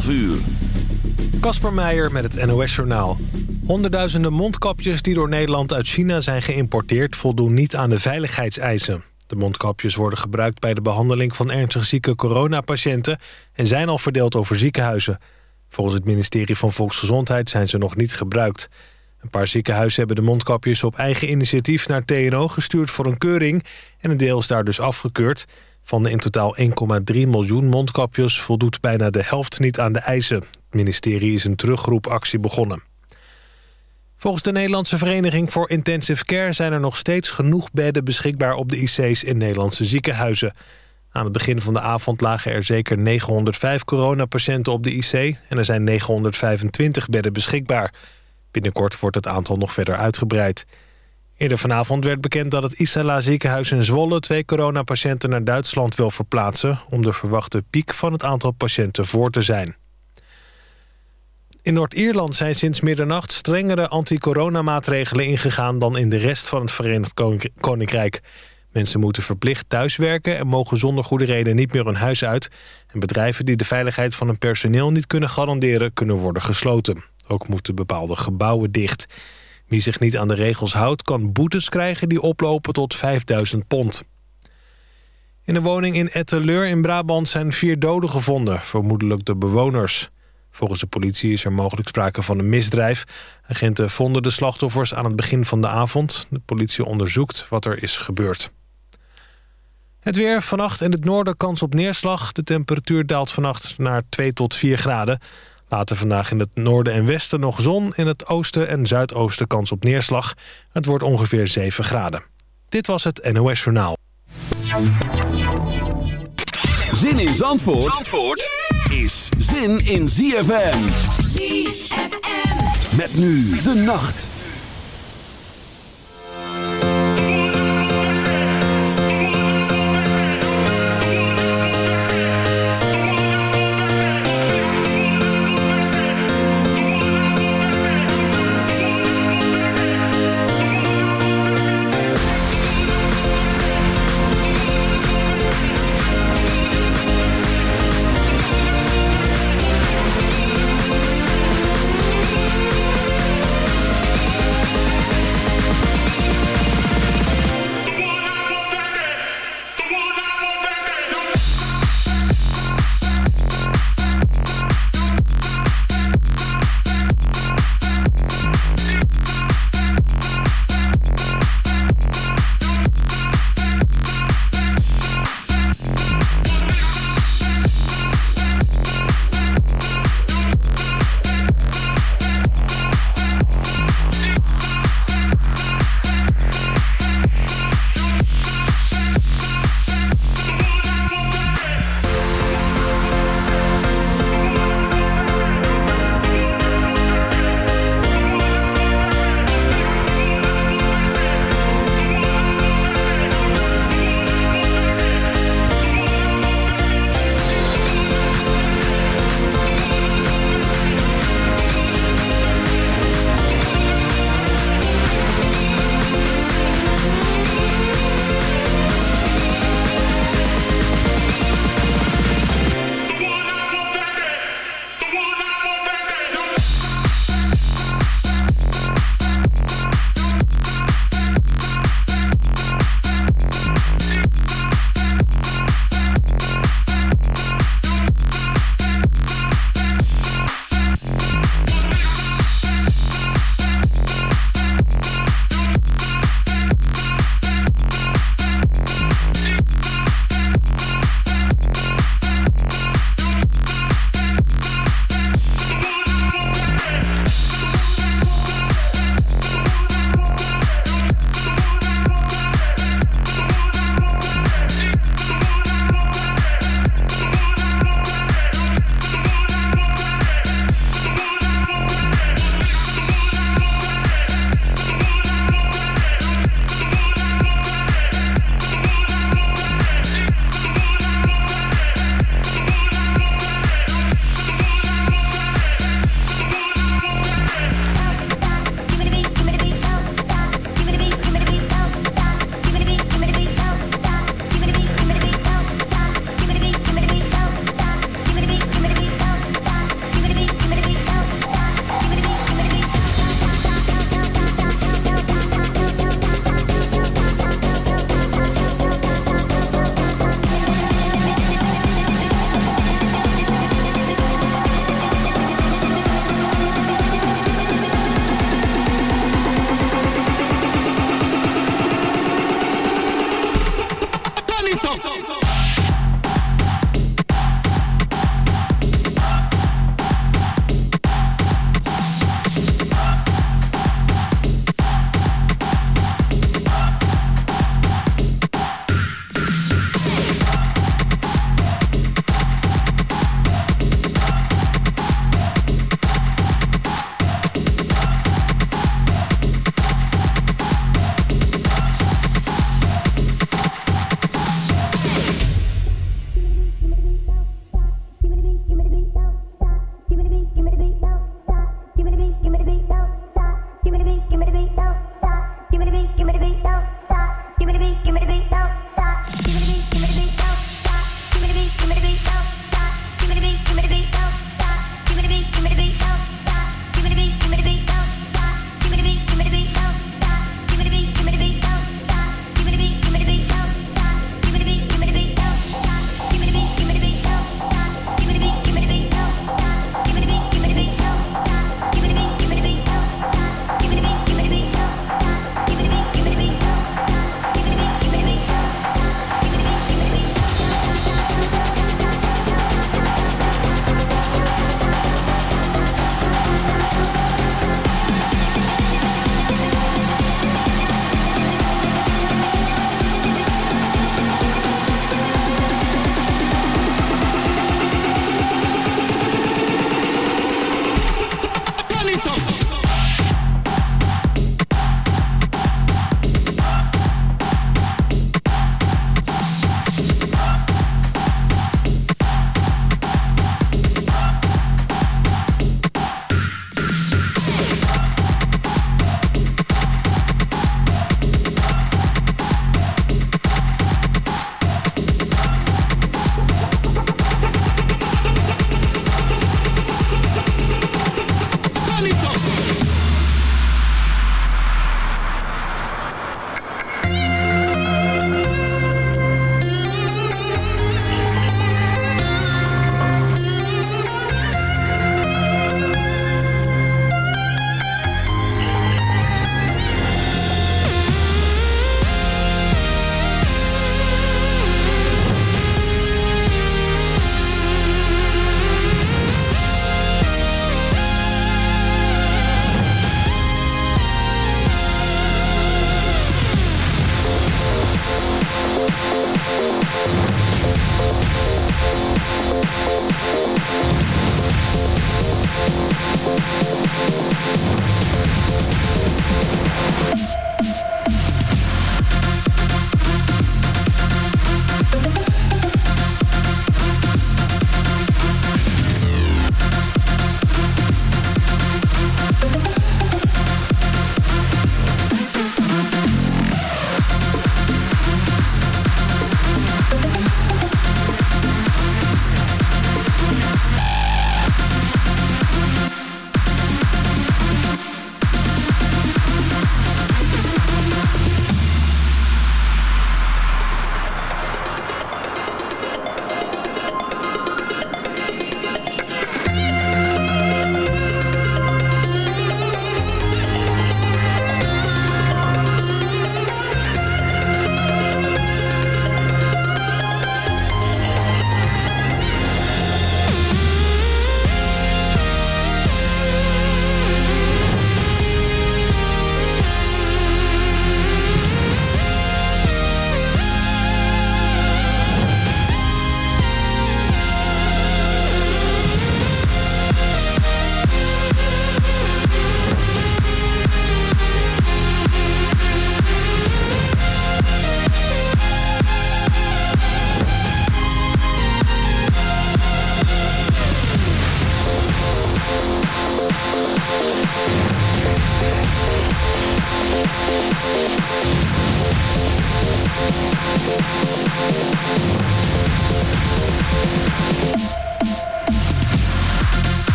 12 uur. Kasper Meijer met het NOS-journaal. Honderdduizenden mondkapjes die door Nederland uit China zijn geïmporteerd... voldoen niet aan de veiligheidseisen. De mondkapjes worden gebruikt bij de behandeling van ernstig zieke coronapatiënten... en zijn al verdeeld over ziekenhuizen. Volgens het ministerie van Volksgezondheid zijn ze nog niet gebruikt. Een paar ziekenhuizen hebben de mondkapjes op eigen initiatief naar TNO gestuurd voor een keuring... en een deel is daar dus afgekeurd... Van de in totaal 1,3 miljoen mondkapjes voldoet bijna de helft niet aan de eisen. Het ministerie is een terugroepactie begonnen. Volgens de Nederlandse Vereniging voor Intensive Care... zijn er nog steeds genoeg bedden beschikbaar op de IC's in Nederlandse ziekenhuizen. Aan het begin van de avond lagen er zeker 905 coronapatiënten op de IC... en er zijn 925 bedden beschikbaar. Binnenkort wordt het aantal nog verder uitgebreid. Eerder vanavond werd bekend dat het Isala ziekenhuis in Zwolle... twee coronapatiënten naar Duitsland wil verplaatsen... om de verwachte piek van het aantal patiënten voor te zijn. In Noord-Ierland zijn sinds middernacht strengere anti-coronamaatregelen ingegaan... dan in de rest van het Verenigd Koninkrijk. Mensen moeten verplicht thuiswerken en mogen zonder goede reden niet meer hun huis uit. En bedrijven die de veiligheid van hun personeel niet kunnen garanderen... kunnen worden gesloten. Ook moeten bepaalde gebouwen dicht... Wie zich niet aan de regels houdt, kan boetes krijgen die oplopen tot 5000 pond. In een woning in Etteleur in Brabant zijn vier doden gevonden, vermoedelijk de bewoners. Volgens de politie is er mogelijk sprake van een misdrijf. Agenten vonden de slachtoffers aan het begin van de avond. De politie onderzoekt wat er is gebeurd. Het weer, vannacht in het noorden kans op neerslag. De temperatuur daalt vannacht naar 2 tot 4 graden. Later vandaag in het noorden en westen nog zon. In het oosten en zuidoosten kans op neerslag. Het wordt ongeveer 7 graden. Dit was het NOS Journaal. Zin in Zandvoort, Zandvoort is zin in ZFM. ZFM. Met nu de nacht.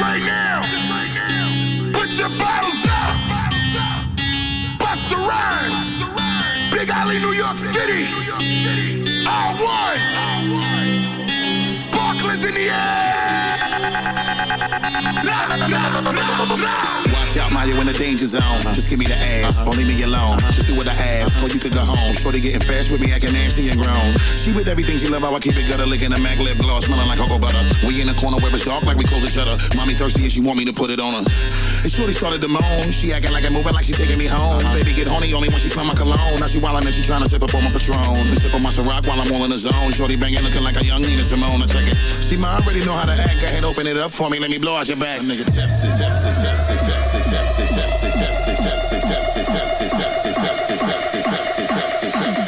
right now. Put your bottles up. Bust the rhymes. Big Alley, New York City. All one. Sparklers in the air. Nah, nah, nah, nah. Shout Maya in the danger zone. Uh-huh. Just give me the ass, uh-huh. leave me alone. Uh-huh. Just do what I ask, or you can go home. Shorty getting fast with me, acting nasty and grown. She with everything she love, how I keep it gutter, licking a Mac lip gloss, smelling like cocoa butter. We in the corner where it's dark, like we close the shutter. Mommy thirsty and she want me to put it on her. And shorty started to moan. She acting like I'm moving, like she taking me home. Baby get horny only when she smell my cologne. Now she wildin' and she trying to sip up on my Patron. And sip on my Ciroc while I'm all in the zone. Shorty banging, looking like a young Nina Simone. I check it. See, my I already know how to act. Go ahead, open it up for me. Let me blow out your back, nigga. Tap six, tap six, tap six, tap six. Thank you.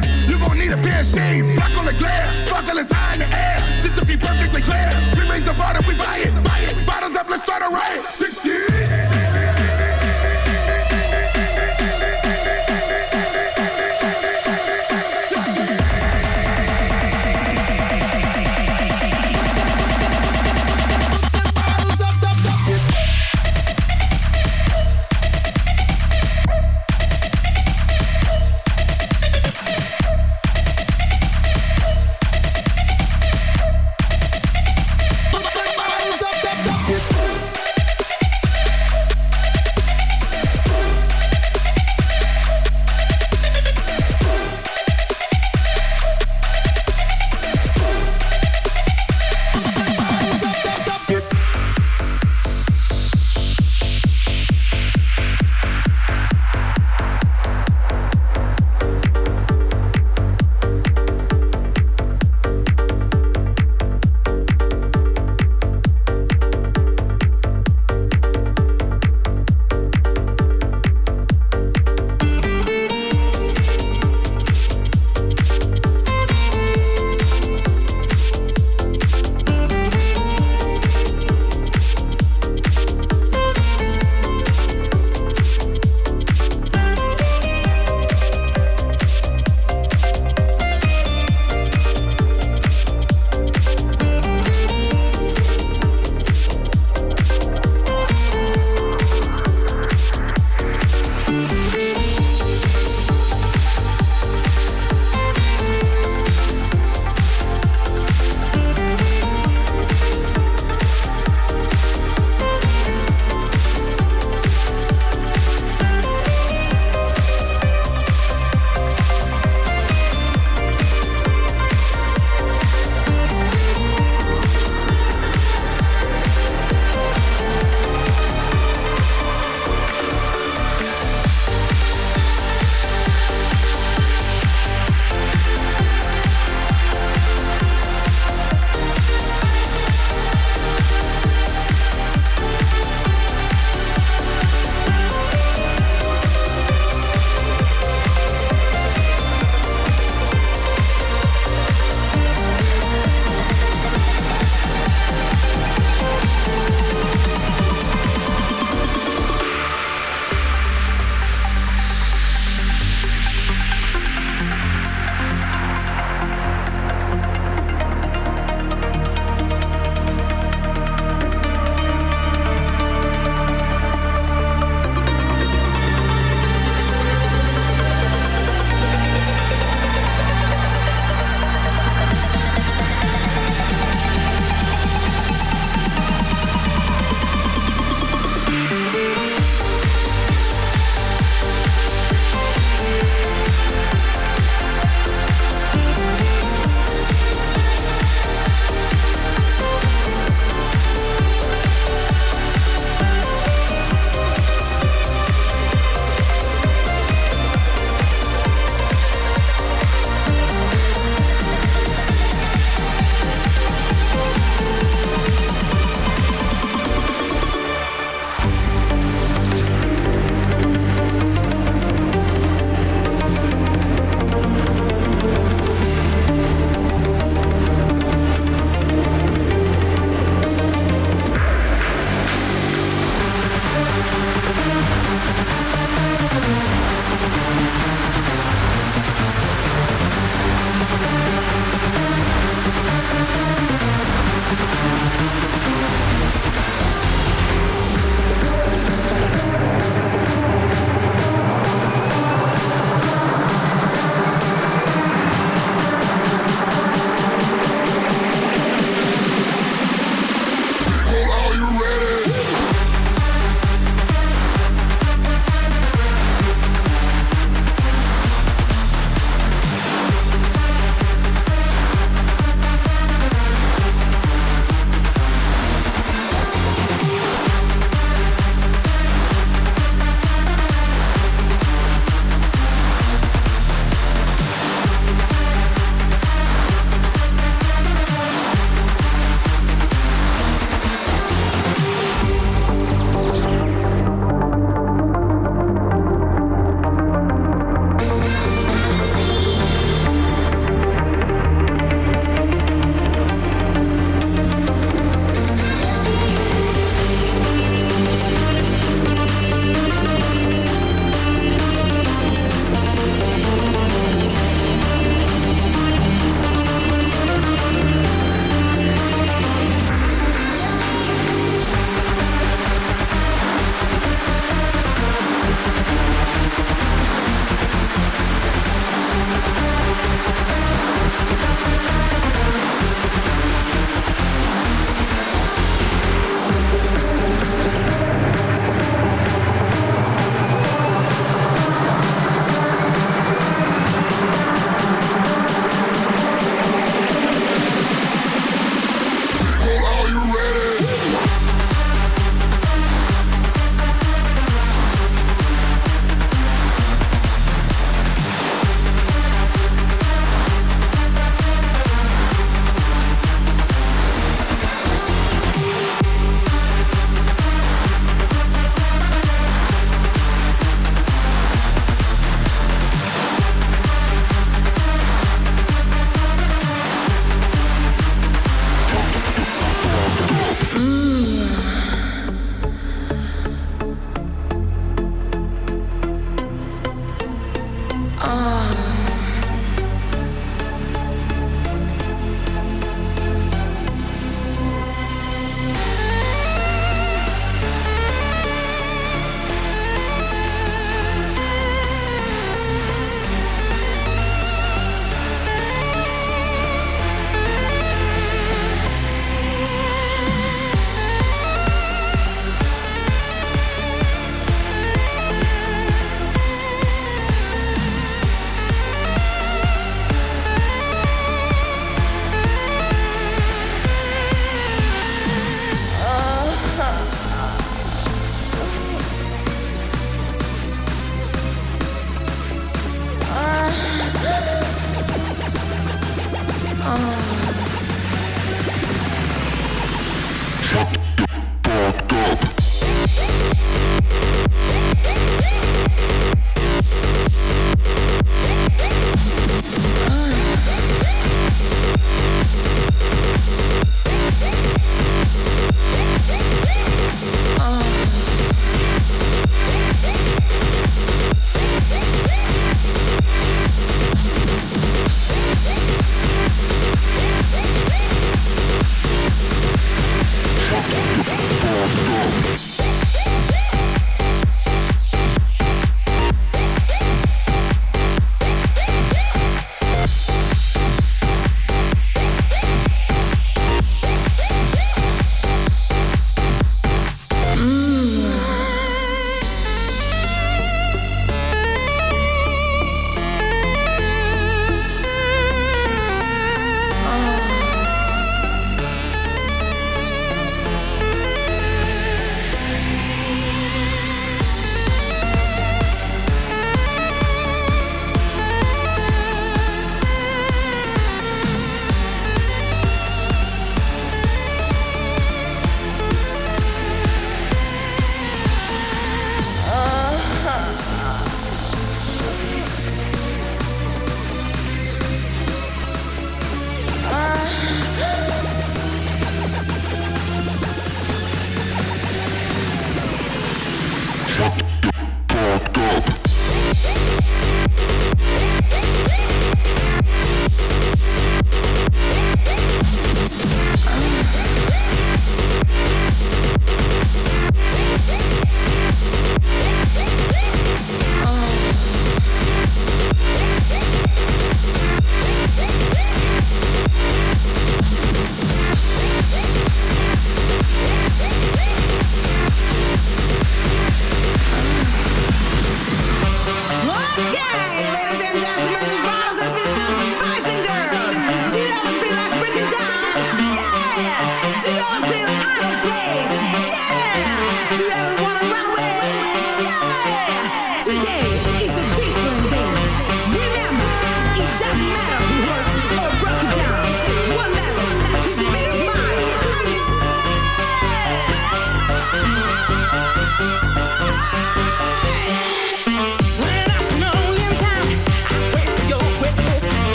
Face. You gon' need a pair of shades. Block on the glare. Sparkle is high in the air. Just to be perfectly clear. We raise the bar, we buy it, buy it. Bottles up, let's start a riot. 16.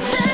night.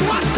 Watch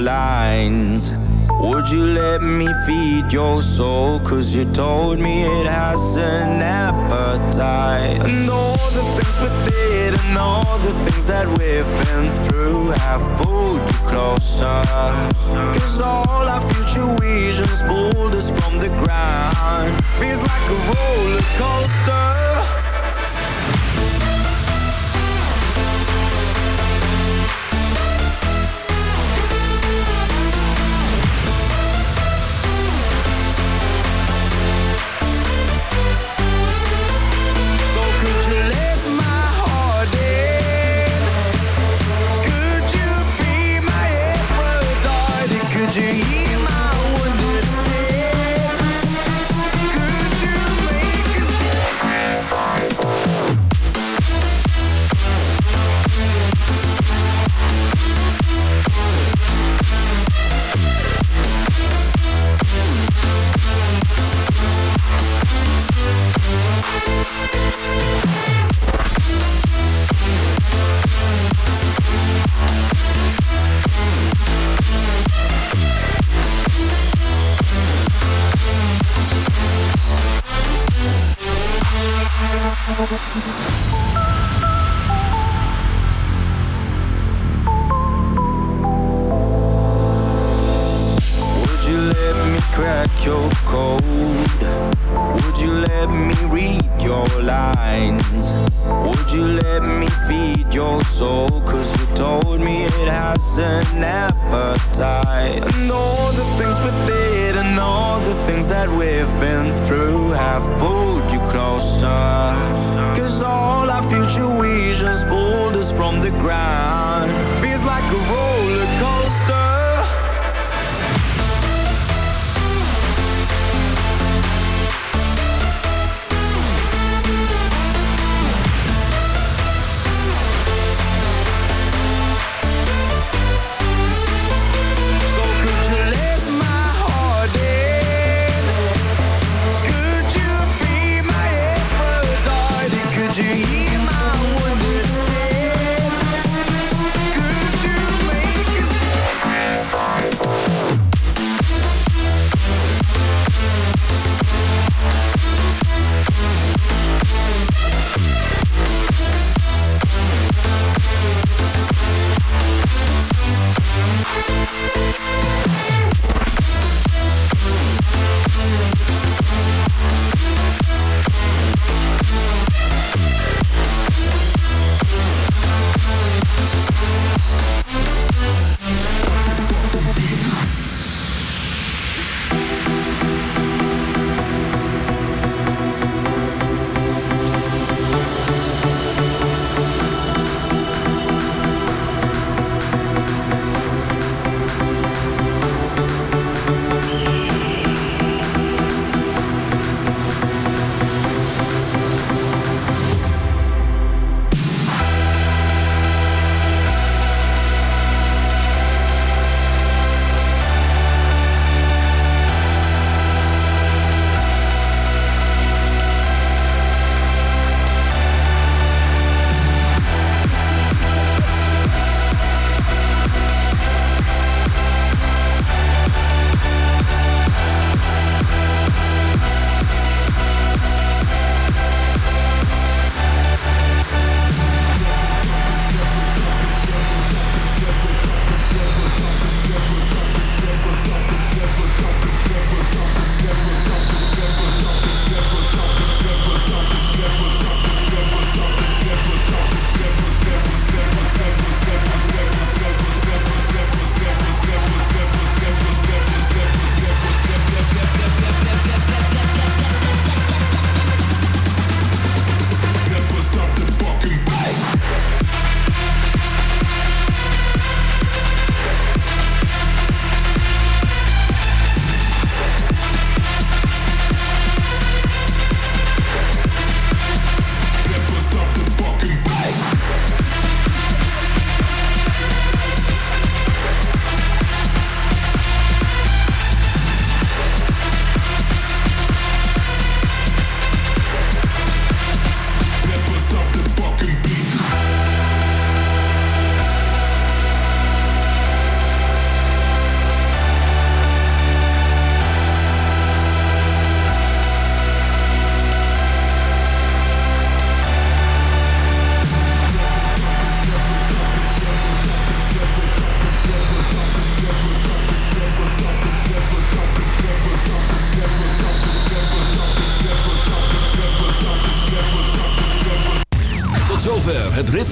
lines? Would you let me feed your soul? Cause you told me it has an appetite. And all the things within and all the things that we've been through have pulled you closer. Cause all our future visions pulled us from the ground. Feels like a roller coaster. the ground.